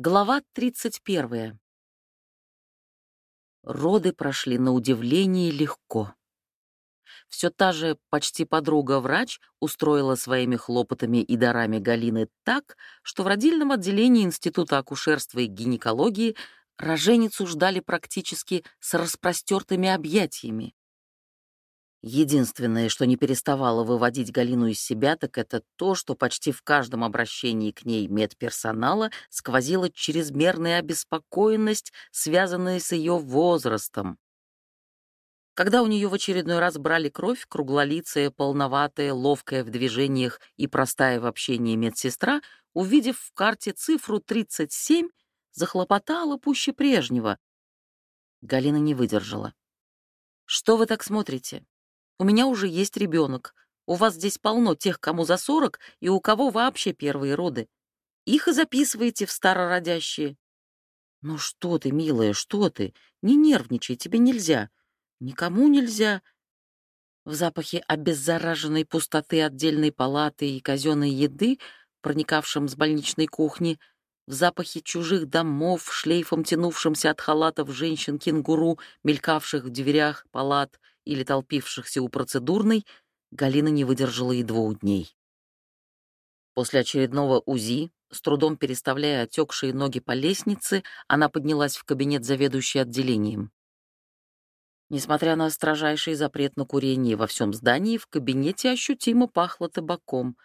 Глава 31. Роды прошли на удивление легко. Все та же почти подруга-врач устроила своими хлопотами и дарами Галины так, что в родильном отделении Института акушерства и гинекологии роженицу ждали практически с распростертыми объятиями. Единственное, что не переставало выводить Галину из себя, так это то, что почти в каждом обращении к ней медперсонала сквозила чрезмерная обеспокоенность, связанная с ее возрастом. Когда у нее в очередной раз брали кровь, круглолицая, полноватая, ловкая в движениях и простая в общении медсестра, увидев в карте цифру 37, захлопотала пуще прежнего. Галина не выдержала. «Что вы так смотрите? У меня уже есть ребенок. У вас здесь полно тех, кому за сорок, и у кого вообще первые роды. Их и записываете в старородящие. Ну что ты, милая, что ты? Не нервничай, тебе нельзя. Никому нельзя. В запахе обеззараженной пустоты отдельной палаты и казенной еды, проникавшем с больничной кухни, в запахе чужих домов, шлейфом тянувшимся от халатов женщин-кенгуру, мелькавших в дверях палат — или толпившихся у процедурной, Галина не выдержала и двух дней. После очередного УЗИ, с трудом переставляя отекшие ноги по лестнице, она поднялась в кабинет заведующей отделением. Несмотря на строжайший запрет на курение во всем здании, в кабинете ощутимо пахло табаком.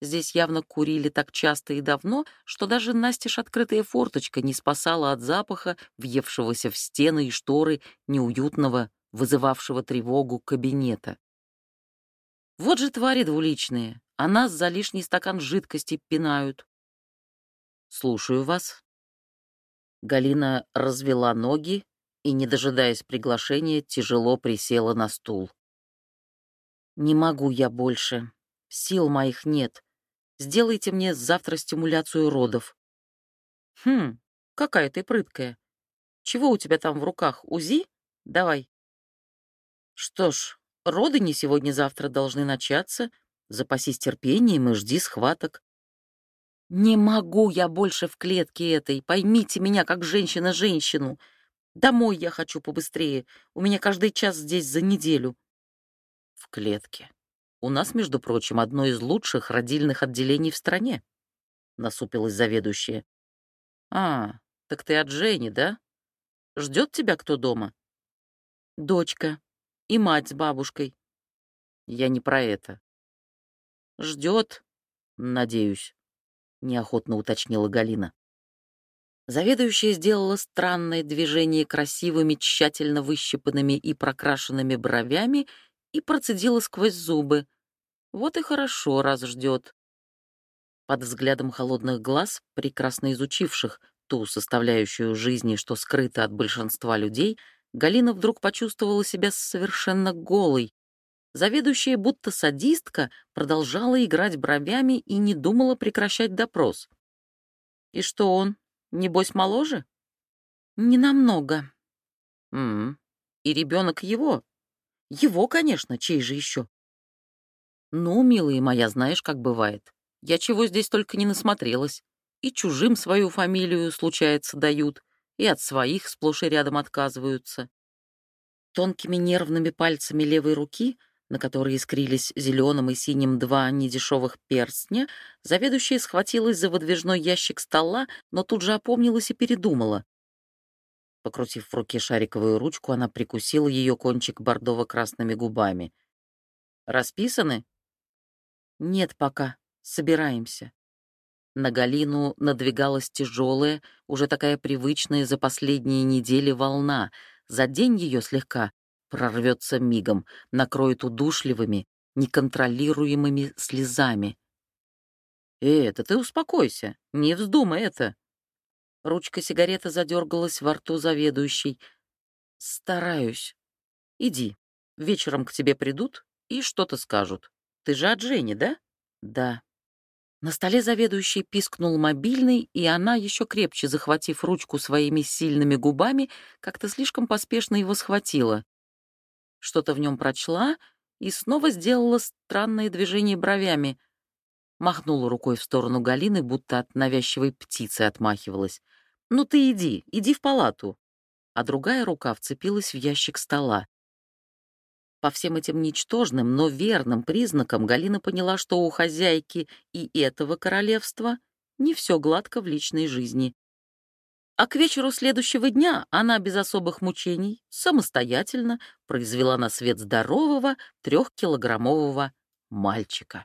Здесь явно курили так часто и давно, что даже настежь открытая форточка не спасала от запаха, въевшегося в стены и шторы неуютного вызывавшего тревогу кабинета. Вот же твари двуличные, а нас за лишний стакан жидкости пинают. Слушаю вас. Галина развела ноги и, не дожидаясь приглашения, тяжело присела на стул. «Не могу я больше. Сил моих нет. Сделайте мне завтра стимуляцию родов». «Хм, какая ты прыткая. Чего у тебя там в руках, УЗИ? Давай, что ж, роды не сегодня-завтра должны начаться. Запасись терпением и жди схваток. Не могу я больше в клетке этой. Поймите меня, как женщина женщину. Домой я хочу побыстрее. У меня каждый час здесь за неделю. В клетке. У нас, между прочим, одно из лучших родильных отделений в стране. Насупилась заведующая. А, так ты от Жени, да? Ждет тебя кто дома? Дочка, и мать с бабушкой. Я не про это. Ждет, надеюсь, неохотно уточнила Галина. Заведующая сделала странное движение красивыми, тщательно выщипанными и прокрашенными бровями и процедила сквозь зубы. Вот и хорошо, раз ждет. Под взглядом холодных глаз, прекрасно изучивших ту составляющую жизни, что скрыта от большинства людей, Галина вдруг почувствовала себя совершенно голой. Заведующая, будто садистка, продолжала играть бровями и не думала прекращать допрос. «И что он, небось, моложе?» «Не намного». «М-м, и ребенок его?» «Его, конечно, чей же еще?» «Ну, милая моя, знаешь, как бывает. Я чего здесь только не насмотрелась. И чужим свою фамилию, случается, дают, и от своих сплошь и рядом отказываются. Тонкими нервными пальцами левой руки, на которые искрились зеленым и синим два недешевых перстня, заведующая схватилась за выдвижной ящик стола, но тут же опомнилась и передумала. Покрутив в руке шариковую ручку, она прикусила ее кончик бордово-красными губами. «Расписаны?» «Нет пока. Собираемся». На Галину надвигалась тяжелая, уже такая привычная за последние недели волна. За день ее слегка прорвется мигом, накроет удушливыми, неконтролируемыми слезами. «Э, это ты успокойся, не вздумай это!» Ручка сигареты задергалась во рту заведующей. «Стараюсь. Иди. Вечером к тебе придут и что-то скажут. Ты же от Жени, да?» «Да». На столе заведующий пискнул мобильный, и она, еще крепче захватив ручку своими сильными губами, как-то слишком поспешно его схватила. Что-то в нем прочла и снова сделала странное движение бровями. Махнула рукой в сторону Галины, будто от навязчивой птицы отмахивалась. «Ну ты иди, иди в палату». А другая рука вцепилась в ящик стола. По всем этим ничтожным, но верным признакам Галина поняла, что у хозяйки и этого королевства не все гладко в личной жизни. А к вечеру следующего дня она без особых мучений самостоятельно произвела на свет здорового трехкилограммового мальчика.